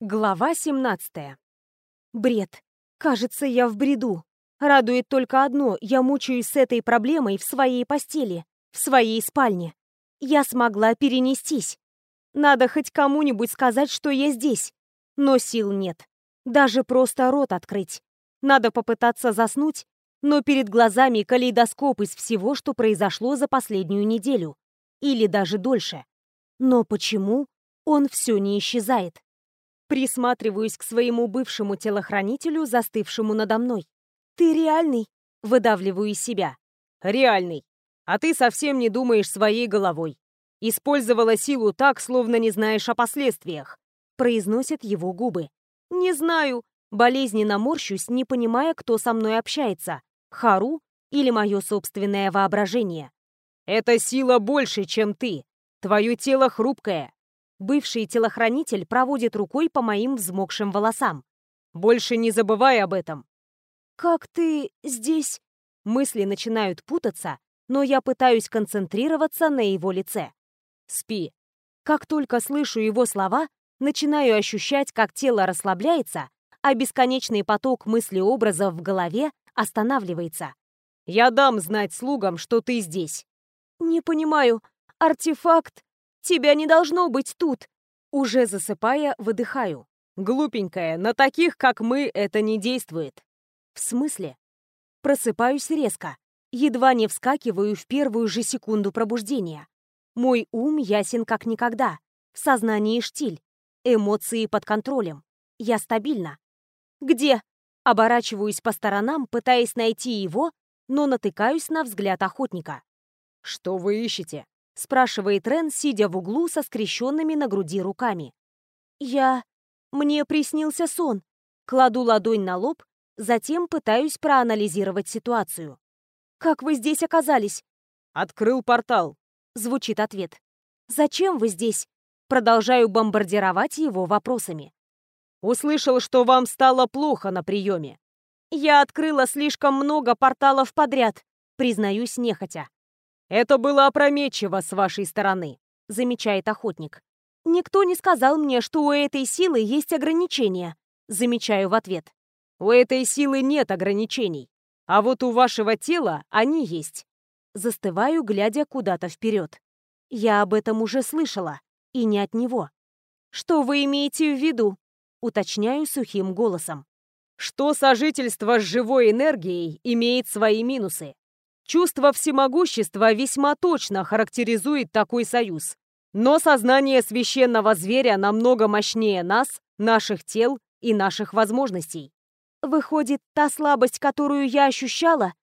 Глава 17. Бред. Кажется, я в бреду. Радует только одно, я мучаюсь с этой проблемой в своей постели, в своей спальне. Я смогла перенестись. Надо хоть кому-нибудь сказать, что я здесь. Но сил нет. Даже просто рот открыть. Надо попытаться заснуть, но перед глазами калейдоскоп из всего, что произошло за последнюю неделю. Или даже дольше. Но почему он все не исчезает? Присматриваюсь к своему бывшему телохранителю, застывшему надо мной. «Ты реальный?» — выдавливаю из себя. «Реальный. А ты совсем не думаешь своей головой. Использовала силу так, словно не знаешь о последствиях», — произносят его губы. «Не знаю». Болезненно морщусь, не понимая, кто со мной общается. Хару или мое собственное воображение. «Эта сила больше, чем ты. Твое тело хрупкое. Бывший телохранитель проводит рукой по моим взмокшим волосам. «Больше не забывай об этом!» «Как ты здесь?» Мысли начинают путаться, но я пытаюсь концентрироваться на его лице. «Спи!» Как только слышу его слова, начинаю ощущать, как тело расслабляется, а бесконечный поток мыслеобразов в голове останавливается. «Я дам знать слугам, что ты здесь!» «Не понимаю. Артефакт Тебя не должно быть тут!» Уже засыпая, выдыхаю. «Глупенькая, на таких, как мы, это не действует». «В смысле?» Просыпаюсь резко. Едва не вскакиваю в первую же секунду пробуждения. Мой ум ясен как никогда. В сознании штиль. Эмоции под контролем. Я стабильна. «Где?» Оборачиваюсь по сторонам, пытаясь найти его, но натыкаюсь на взгляд охотника. «Что вы ищете?» Спрашивает Рен, сидя в углу со скрещенными на груди руками. Я... Мне приснился сон. Кладу ладонь на лоб, затем пытаюсь проанализировать ситуацию. «Как вы здесь оказались?» «Открыл портал», — звучит ответ. «Зачем вы здесь?» Продолжаю бомбардировать его вопросами. «Услышал, что вам стало плохо на приеме». «Я открыла слишком много порталов подряд», признаюсь нехотя. «Это было опрометчиво с вашей стороны», — замечает охотник. «Никто не сказал мне, что у этой силы есть ограничения», — замечаю в ответ. «У этой силы нет ограничений, а вот у вашего тела они есть». Застываю, глядя куда-то вперед. Я об этом уже слышала, и не от него. «Что вы имеете в виду?» — уточняю сухим голосом. «Что сожительство с живой энергией имеет свои минусы. Чувство всемогущества весьма точно характеризует такой союз. Но сознание священного зверя намного мощнее нас, наших тел и наших возможностей. Выходит, та слабость, которую я ощущала,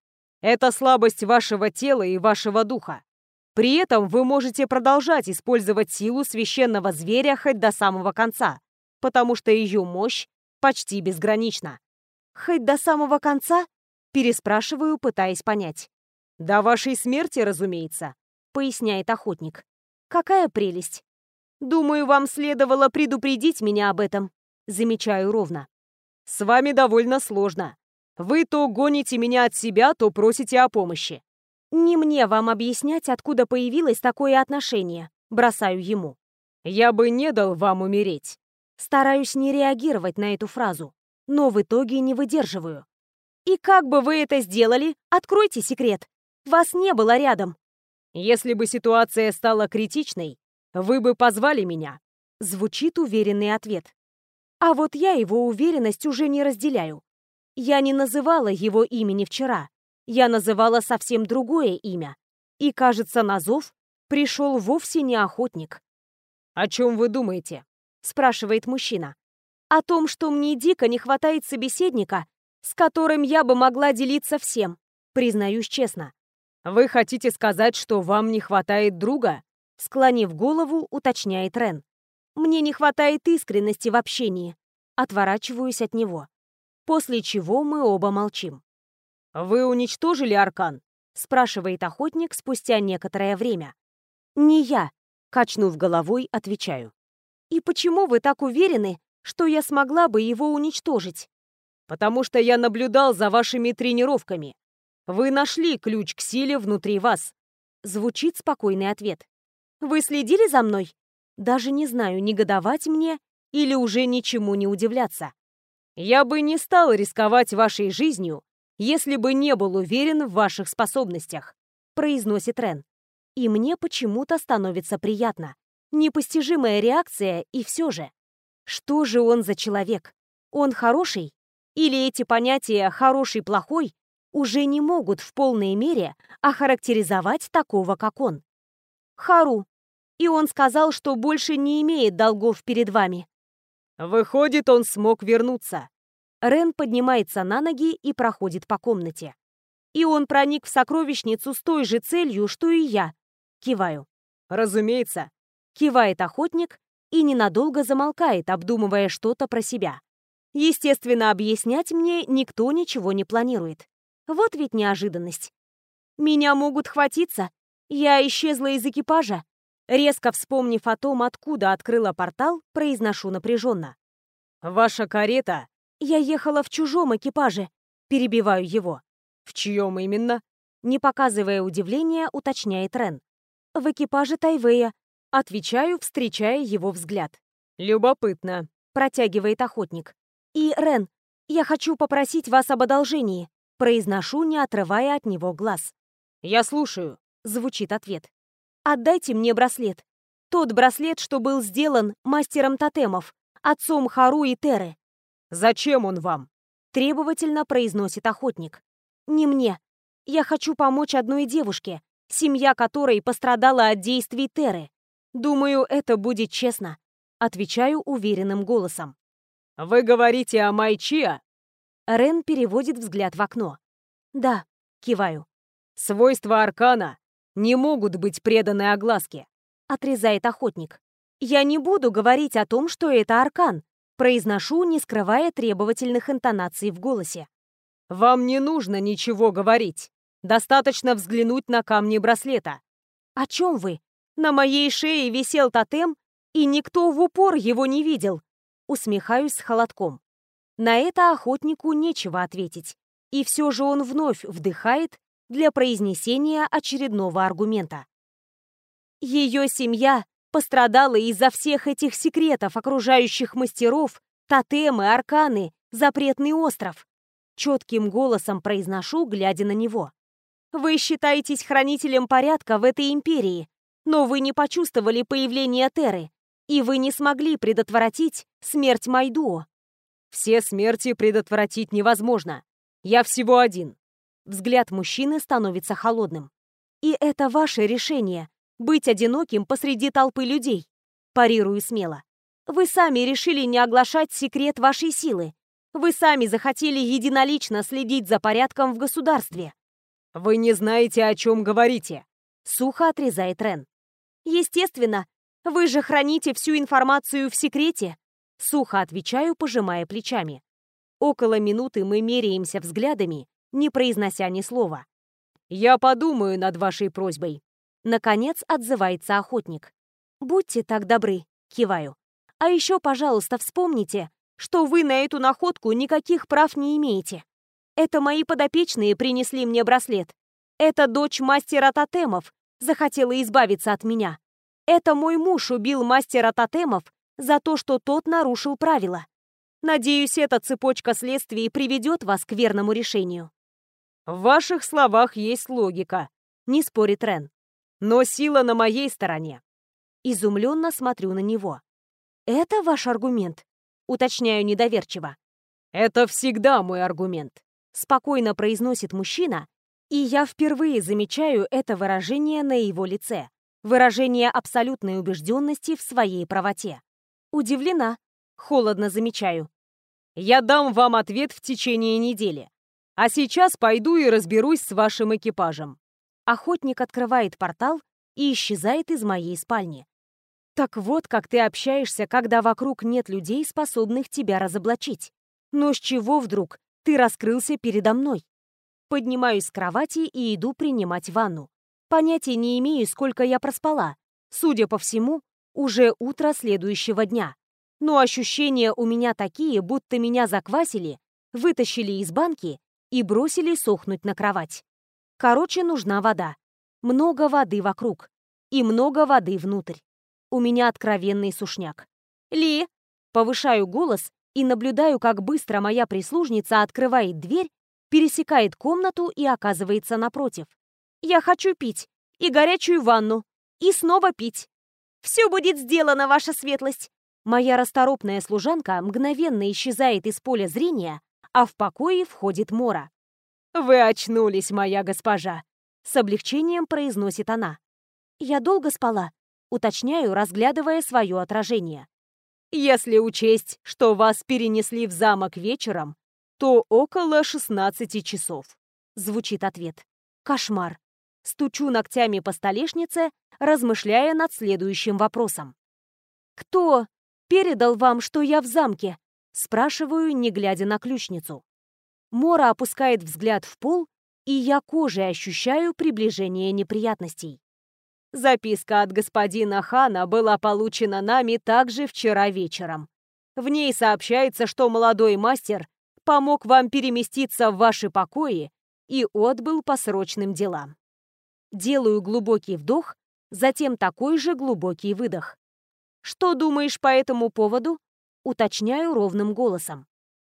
это слабость вашего тела и вашего духа. При этом вы можете продолжать использовать силу священного зверя хоть до самого конца, потому что ее мощь почти безгранична. Хоть до самого конца? Переспрашиваю, пытаясь понять. «До вашей смерти, разумеется», — поясняет охотник. «Какая прелесть! Думаю, вам следовало предупредить меня об этом», — замечаю ровно. «С вами довольно сложно. Вы то гоните меня от себя, то просите о помощи». «Не мне вам объяснять, откуда появилось такое отношение», — бросаю ему. «Я бы не дал вам умереть». Стараюсь не реагировать на эту фразу, но в итоге не выдерживаю. «И как бы вы это сделали? Откройте секрет!» Вас не было рядом. Если бы ситуация стала критичной, вы бы позвали меня. Звучит уверенный ответ. А вот я его уверенность уже не разделяю. Я не называла его имени вчера. Я называла совсем другое имя. И, кажется, на зов пришел вовсе не охотник. «О чем вы думаете?» — спрашивает мужчина. «О том, что мне дико не хватает собеседника, с которым я бы могла делиться всем, признаюсь честно. «Вы хотите сказать, что вам не хватает друга?» Склонив голову, уточняет Рен. «Мне не хватает искренности в общении». Отворачиваюсь от него. После чего мы оба молчим. «Вы уничтожили Аркан?» Спрашивает охотник спустя некоторое время. «Не я», качнув головой, отвечаю. «И почему вы так уверены, что я смогла бы его уничтожить?» «Потому что я наблюдал за вашими тренировками. Вы нашли ключ к силе внутри вас. Звучит спокойный ответ. Вы следили за мной? Даже не знаю, негодовать мне или уже ничему не удивляться. Я бы не стал рисковать вашей жизнью, если бы не был уверен в ваших способностях, произносит Рен. И мне почему-то становится приятно. Непостижимая реакция, и все же. Что же он за человек? Он хороший? Или эти понятия «хороший-плохой» уже не могут в полной мере охарактеризовать такого, как он? Хару. И он сказал, что больше не имеет долгов перед вами. Выходит, он смог вернуться. Рен поднимается на ноги и проходит по комнате. И он проник в сокровищницу с той же целью, что и я. Киваю. Разумеется. Кивает охотник и ненадолго замолкает, обдумывая что-то про себя. Естественно, объяснять мне никто ничего не планирует. Вот ведь неожиданность. Меня могут хватиться. Я исчезла из экипажа. Резко вспомнив о том, откуда открыла портал, произношу напряженно. «Ваша карета...» «Я ехала в чужом экипаже», — перебиваю его. «В чьем именно?» Не показывая удивления, уточняет Рен. «В экипаже Тайвея», — отвечаю, встречая его взгляд. «Любопытно», — протягивает охотник. «И, Рен, я хочу попросить вас об одолжении», — произношу, не отрывая от него глаз. «Я слушаю», — звучит ответ. Отдайте мне браслет. Тот браслет, что был сделан мастером тотемов, отцом Хару и Теры. Зачем он вам? Требовательно произносит охотник. Не мне. Я хочу помочь одной девушке, семья которой пострадала от действий Теры. Думаю, это будет честно. Отвечаю уверенным голосом. Вы говорите о Майчиа? Рен переводит взгляд в окно. Да, киваю. Свойства аркана не могут быть преданы огласке», — отрезает охотник. «Я не буду говорить о том, что это аркан», — произношу, не скрывая требовательных интонаций в голосе. «Вам не нужно ничего говорить. Достаточно взглянуть на камни браслета». «О чем вы? На моей шее висел тотем, и никто в упор его не видел». Усмехаюсь с холодком. На это охотнику нечего ответить. И все же он вновь вдыхает для произнесения очередного аргумента. Ее семья пострадала из-за всех этих секретов, окружающих мастеров, тотемы, арканы, запретный остров. Четким голосом произношу, глядя на него. Вы считаетесь хранителем порядка в этой империи, но вы не почувствовали появление Теры, и вы не смогли предотвратить смерть Майдуо. Все смерти предотвратить невозможно. Я всего один. Взгляд мужчины становится холодным. «И это ваше решение — быть одиноким посреди толпы людей», — парирую смело. «Вы сами решили не оглашать секрет вашей силы. Вы сами захотели единолично следить за порядком в государстве». «Вы не знаете, о чем говорите», — сухо отрезает Рен. «Естественно, вы же храните всю информацию в секрете», — сухо отвечаю, пожимая плечами. Около минуты мы меряемся взглядами, не произнося ни слова. «Я подумаю над вашей просьбой», — наконец отзывается охотник. «Будьте так добры», — киваю. «А еще, пожалуйста, вспомните, что вы на эту находку никаких прав не имеете. Это мои подопечные принесли мне браслет. Это дочь мастера тотемов захотела избавиться от меня. Это мой муж убил мастера тотемов за то, что тот нарушил правила. Надеюсь, эта цепочка следствий приведет вас к верному решению. В ваших словах есть логика, не спорит Рен. Но сила на моей стороне. Изумленно смотрю на него. Это ваш аргумент? Уточняю недоверчиво. Это всегда мой аргумент. Спокойно произносит мужчина, и я впервые замечаю это выражение на его лице. Выражение абсолютной убежденности в своей правоте. Удивлена. Холодно замечаю. Я дам вам ответ в течение недели. А сейчас пойду и разберусь с вашим экипажем». Охотник открывает портал и исчезает из моей спальни. Так вот, как ты общаешься, когда вокруг нет людей, способных тебя разоблачить. Но с чего вдруг ты раскрылся передо мной? Поднимаюсь с кровати и иду принимать ванну. Понятия не имею, сколько я проспала. Судя по всему, уже утро следующего дня. Но ощущения у меня такие, будто меня заквасили, вытащили из банки и бросили сохнуть на кровать. Короче, нужна вода. Много воды вокруг. И много воды внутрь. У меня откровенный сушняк. «Ли!» Повышаю голос и наблюдаю, как быстро моя прислужница открывает дверь, пересекает комнату и оказывается напротив. «Я хочу пить. И горячую ванну. И снова пить. Все будет сделано, ваша светлость!» Моя расторопная служанка мгновенно исчезает из поля зрения, а в покое входит Мора. «Вы очнулись, моя госпожа!» С облегчением произносит она. «Я долго спала?» Уточняю, разглядывая свое отражение. «Если учесть, что вас перенесли в замок вечером, то около 16 часов», — звучит ответ. «Кошмар». Стучу ногтями по столешнице, размышляя над следующим вопросом. «Кто передал вам, что я в замке?» Спрашиваю, не глядя на ключницу. Мора опускает взгляд в пол, и я кожей ощущаю приближение неприятностей. Записка от господина Хана была получена нами также вчера вечером. В ней сообщается, что молодой мастер помог вам переместиться в ваши покои и отбыл по срочным делам. Делаю глубокий вдох, затем такой же глубокий выдох. Что думаешь по этому поводу? Уточняю ровным голосом.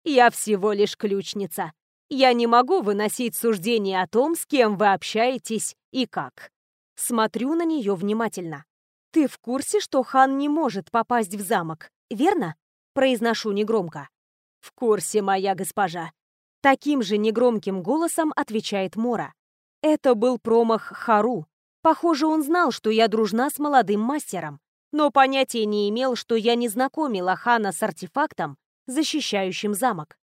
Я всего лишь ключница. Я не могу выносить суждения о том, с кем вы общаетесь и как. Смотрю на нее внимательно. Ты в курсе, что хан не может попасть в замок, верно? Произношу негромко. В курсе, моя госпожа. Таким же негромким голосом отвечает Мора. Это был промах Хару. Похоже, он знал, что я дружна с молодым мастером, но понятия не имел, что я не знакомила Хана с артефактом, защищающим замок.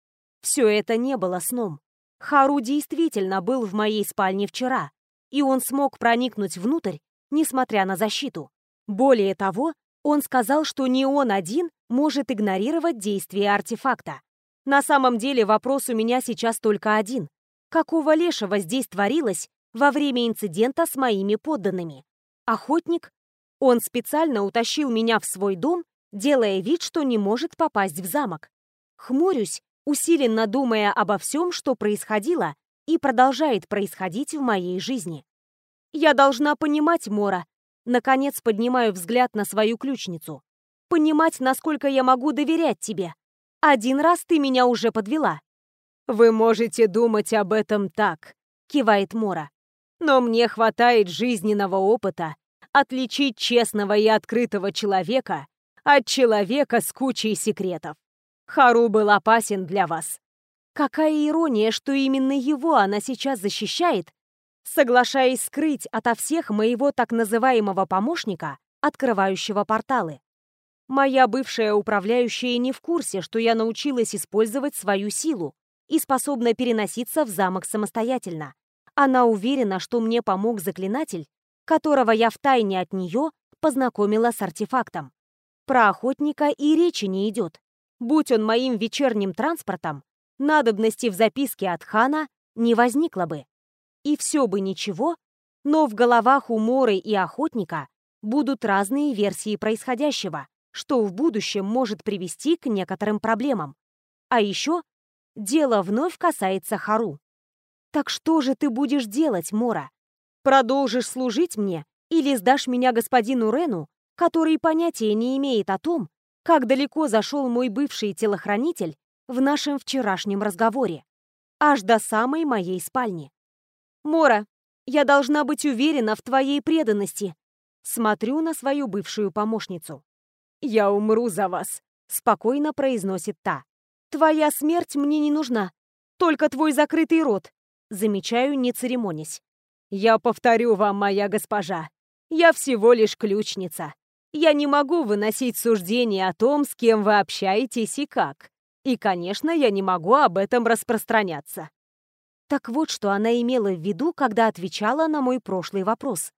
Все это не было сном. Хару действительно был в моей спальне вчера, и он смог проникнуть внутрь, несмотря на защиту. Более того, он сказал, что не он один может игнорировать действия артефакта. На самом деле вопрос у меня сейчас только один. Какого лешего здесь творилось во время инцидента с моими подданными? Охотник? Он специально утащил меня в свой дом, делая вид, что не может попасть в замок. Хмурюсь, усиленно думая обо всем, что происходило и продолжает происходить в моей жизни. Я должна понимать, Мора. Наконец поднимаю взгляд на свою ключницу. Понимать, насколько я могу доверять тебе. Один раз ты меня уже подвела. «Вы можете думать об этом так», — кивает Мора. «Но мне хватает жизненного опыта отличить честного и открытого человека от человека с кучей секретов. Хару был опасен для вас. Какая ирония, что именно его она сейчас защищает, соглашаясь скрыть ото всех моего так называемого помощника, открывающего порталы. Моя бывшая управляющая не в курсе, что я научилась использовать свою силу и способна переноситься в замок самостоятельно. Она уверена, что мне помог заклинатель, которого я втайне от нее познакомила с артефактом. Про охотника и речи не идет. Будь он моим вечерним транспортом, надобности в записке от хана не возникло бы. И все бы ничего, но в головах у Моры и охотника будут разные версии происходящего, что в будущем может привести к некоторым проблемам. А еще дело вновь касается Хару. Так что же ты будешь делать, Мора? Продолжишь служить мне или сдашь меня господину Рену, который понятия не имеет о том, как далеко зашел мой бывший телохранитель в нашем вчерашнем разговоре. Аж до самой моей спальни. «Мора, я должна быть уверена в твоей преданности». Смотрю на свою бывшую помощницу. «Я умру за вас», — спокойно произносит та. «Твоя смерть мне не нужна. Только твой закрытый рот». Замечаю, не церемонясь. «Я повторю вам, моя госпожа, я всего лишь ключница. Я не могу выносить суждения о том, с кем вы общаетесь и как. И, конечно, я не могу об этом распространяться. Так вот, что она имела в виду, когда отвечала на мой прошлый вопрос.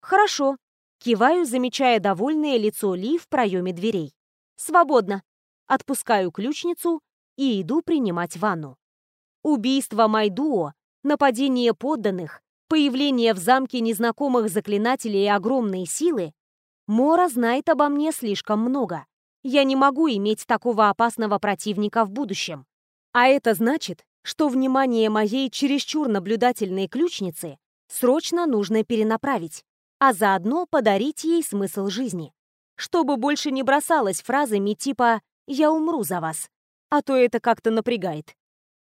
Хорошо. Киваю, замечая довольное лицо Ли в проеме дверей. Свободно. Отпускаю ключницу и иду принимать ванну. Убийство Майдуо, нападение подданных, появление в замке незнакомых заклинателей и огромные силы Мора знает обо мне слишком много. Я не могу иметь такого опасного противника в будущем. А это значит, что внимание моей чересчур наблюдательной ключницы срочно нужно перенаправить, а заодно подарить ей смысл жизни. Чтобы больше не бросалась фразами типа Я умру за вас. А то это как-то напрягает.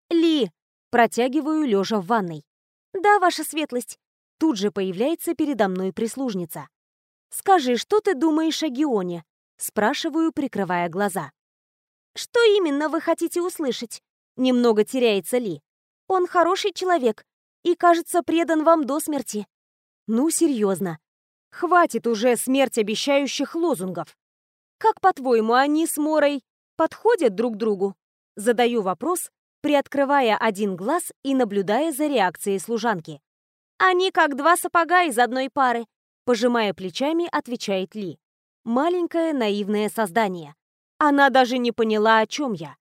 Ли, протягиваю лежа в ванной. Да, ваша светлость. Тут же появляется передо мной прислужница. Скажи, что ты думаешь о Геоне? Спрашиваю, прикрывая глаза. Что именно вы хотите услышать? Немного теряется Ли. Он хороший человек и, кажется, предан вам до смерти. Ну, серьезно. Хватит уже смерть обещающих лозунгов. Как, по-твоему, они с Морой подходят друг другу? Задаю вопрос, приоткрывая один глаз и наблюдая за реакцией служанки. Они как два сапога из одной пары, пожимая плечами, отвечает Ли. Маленькое наивное создание. Она даже не поняла, о чем я.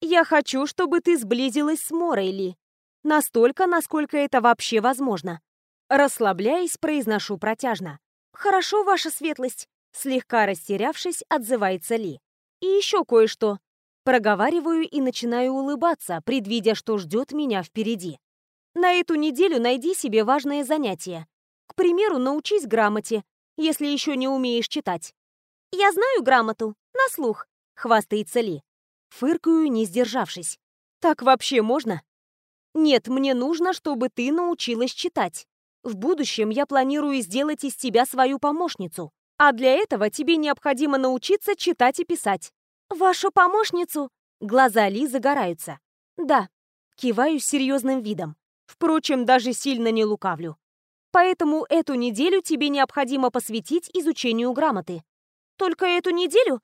Я хочу, чтобы ты сблизилась с Морой, Ли. Настолько, насколько это вообще возможно. Расслабляясь, произношу протяжно. «Хорошо, ваша светлость», — слегка растерявшись, отзывается Ли. «И еще кое-что». Проговариваю и начинаю улыбаться, предвидя, что ждет меня впереди. На эту неделю найди себе важное занятие. К примеру, научись грамоте, если еще не умеешь читать. «Я знаю грамоту, на слух», — хвастается Ли. Фыркаю, не сдержавшись. «Так вообще можно?» «Нет, мне нужно, чтобы ты научилась читать. В будущем я планирую сделать из тебя свою помощницу, а для этого тебе необходимо научиться читать и писать». «Вашу помощницу?» Глаза Ли загораются. «Да». Киваю с серьезным видом. Впрочем, даже сильно не лукавлю. Поэтому эту неделю тебе необходимо посвятить изучению грамоты. Только эту неделю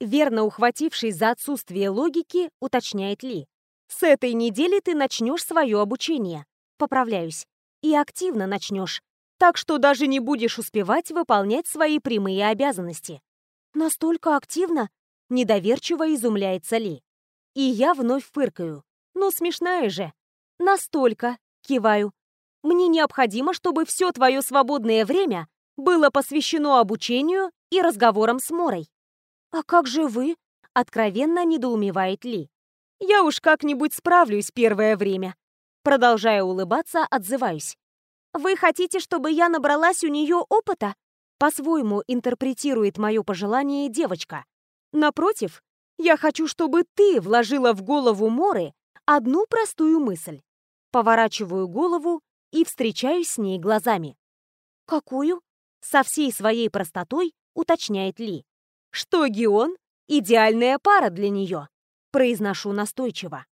Верно ухватившись за отсутствие логики, уточняет Ли. С этой недели ты начнешь свое обучение. Поправляюсь. И активно начнешь. Так что даже не будешь успевать выполнять свои прямые обязанности. Настолько активно? Недоверчиво изумляется Ли. И я вновь фыркаю. Ну, смешная же. Настолько, киваю. Мне необходимо, чтобы все твое свободное время было посвящено обучению и разговорам с Морой. «А как же вы?» — откровенно недоумевает Ли. «Я уж как-нибудь справлюсь первое время». Продолжая улыбаться, отзываюсь. «Вы хотите, чтобы я набралась у нее опыта?» По-своему интерпретирует мое пожелание девочка. Напротив, я хочу, чтобы ты вложила в голову Моры одну простую мысль. Поворачиваю голову и встречаюсь с ней глазами. «Какую?» Со всей своей простотой уточняет Ли что Геон — идеальная пара для нее, произношу настойчиво.